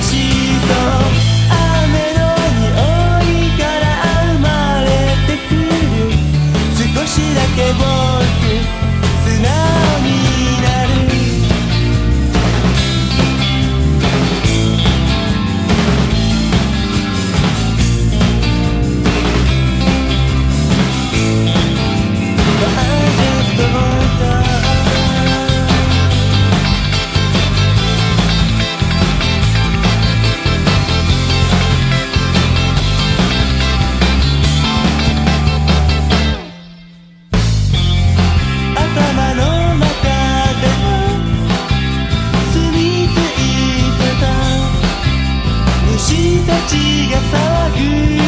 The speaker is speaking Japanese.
少しだけ僕素直街が騒ぐ